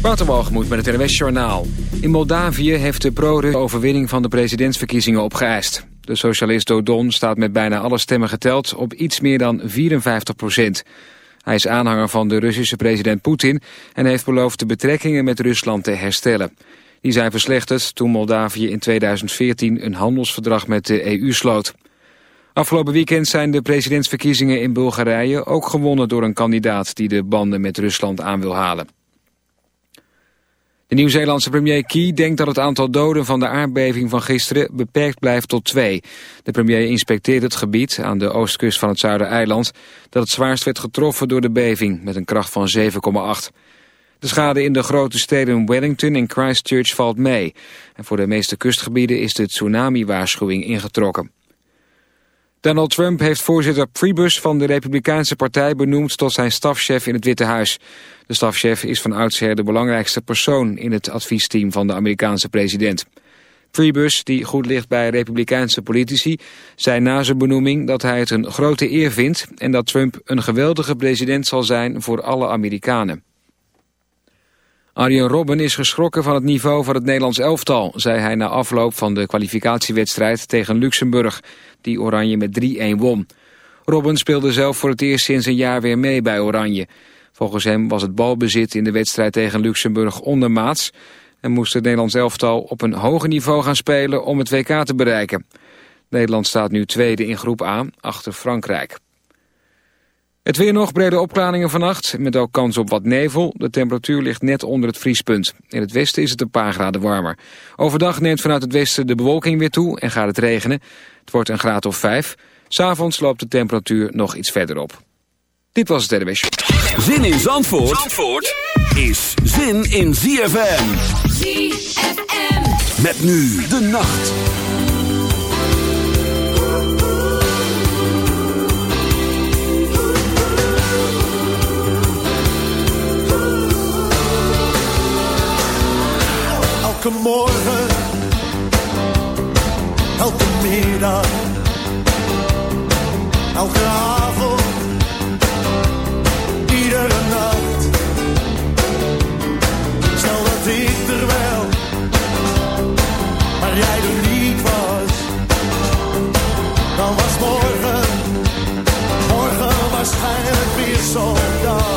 Waterwalgemoed met het NWS Journaal. In Moldavië heeft de pro overwinning van de presidentsverkiezingen opgeëist. De socialist Dodon staat met bijna alle stemmen geteld op iets meer dan 54 procent. Hij is aanhanger van de Russische president Poetin... en heeft beloofd de betrekkingen met Rusland te herstellen. Die zijn verslechterd toen Moldavië in 2014 een handelsverdrag met de EU sloot. Afgelopen weekend zijn de presidentsverkiezingen in Bulgarije ook gewonnen door een kandidaat die de banden met Rusland aan wil halen. De Nieuw-Zeelandse premier Key denkt dat het aantal doden van de aardbeving van gisteren beperkt blijft tot twee. De premier inspecteert het gebied aan de oostkust van het Zuidereiland dat het zwaarst werd getroffen door de beving met een kracht van 7,8. De schade in de grote steden Wellington en Christchurch valt mee. En voor de meeste kustgebieden is de tsunami-waarschuwing ingetrokken. Donald Trump heeft voorzitter Priebus van de Republikeinse Partij benoemd tot zijn stafchef in het Witte Huis. De stafchef is van oudsher de belangrijkste persoon in het adviesteam van de Amerikaanse president. Priebus, die goed ligt bij Republikeinse politici, zei na zijn benoeming dat hij het een grote eer vindt en dat Trump een geweldige president zal zijn voor alle Amerikanen. Arjen Robben is geschrokken van het niveau van het Nederlands elftal, zei hij na afloop van de kwalificatiewedstrijd tegen Luxemburg, die Oranje met 3-1 won. Robben speelde zelf voor het eerst sinds een jaar weer mee bij Oranje. Volgens hem was het balbezit in de wedstrijd tegen Luxemburg ondermaats en moest het Nederlands elftal op een hoger niveau gaan spelen om het WK te bereiken. Nederland staat nu tweede in groep A, achter Frankrijk. Het weer nog, brede opklaringen vannacht, met ook kans op wat nevel. De temperatuur ligt net onder het vriespunt. In het westen is het een paar graden warmer. Overdag neemt vanuit het westen de bewolking weer toe en gaat het regenen. Het wordt een graad of vijf. S'avonds loopt de temperatuur nog iets verder op. Dit was het RWS. Zin in Zandvoort, Zandvoort is zin in ZFM. ZFM. Met nu de nacht. elke morgen, elke middag, elke avond, zo'n dag.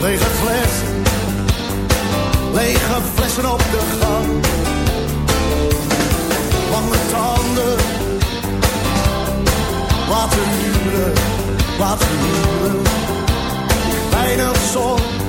Lege flessen, lege flessen op de wat nieuw. Weinig zon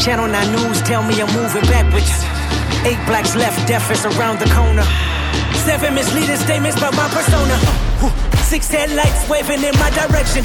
Channel 9 News tell me I'm moving backwards. Eight blacks left, death is around the corner. Seven misleading statements about my persona. Six headlights waving in my direction.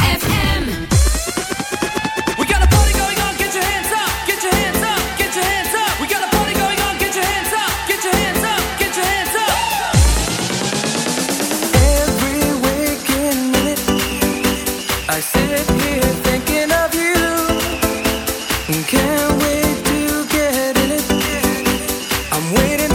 I'm waiting.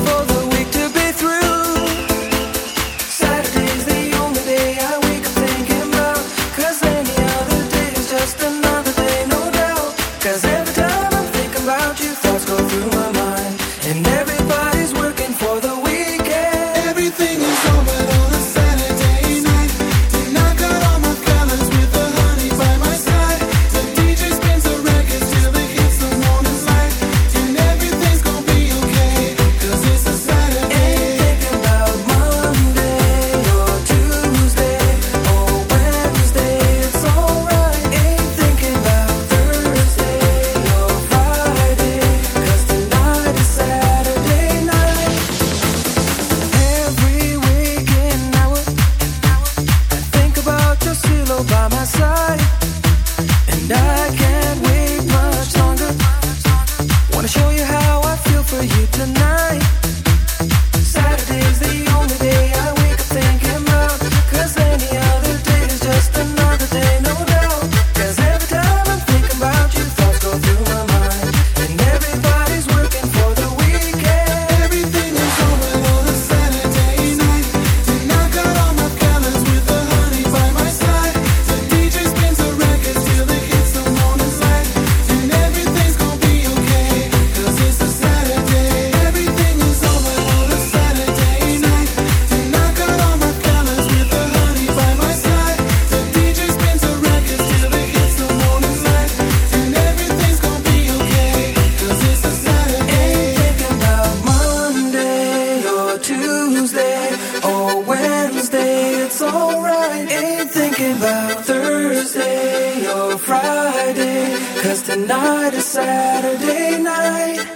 Cause tonight is Saturday night.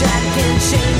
Jack and Shane.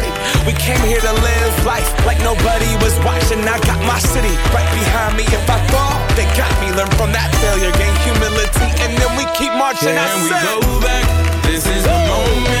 We came here to live life like nobody was watching. I got my city right behind me. If I fall, they got me. Learn from that failure, gain humility, and then we keep marching. I Can we go back? This is the moment.